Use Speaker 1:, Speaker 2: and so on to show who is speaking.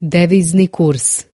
Speaker 1: Devizni kurs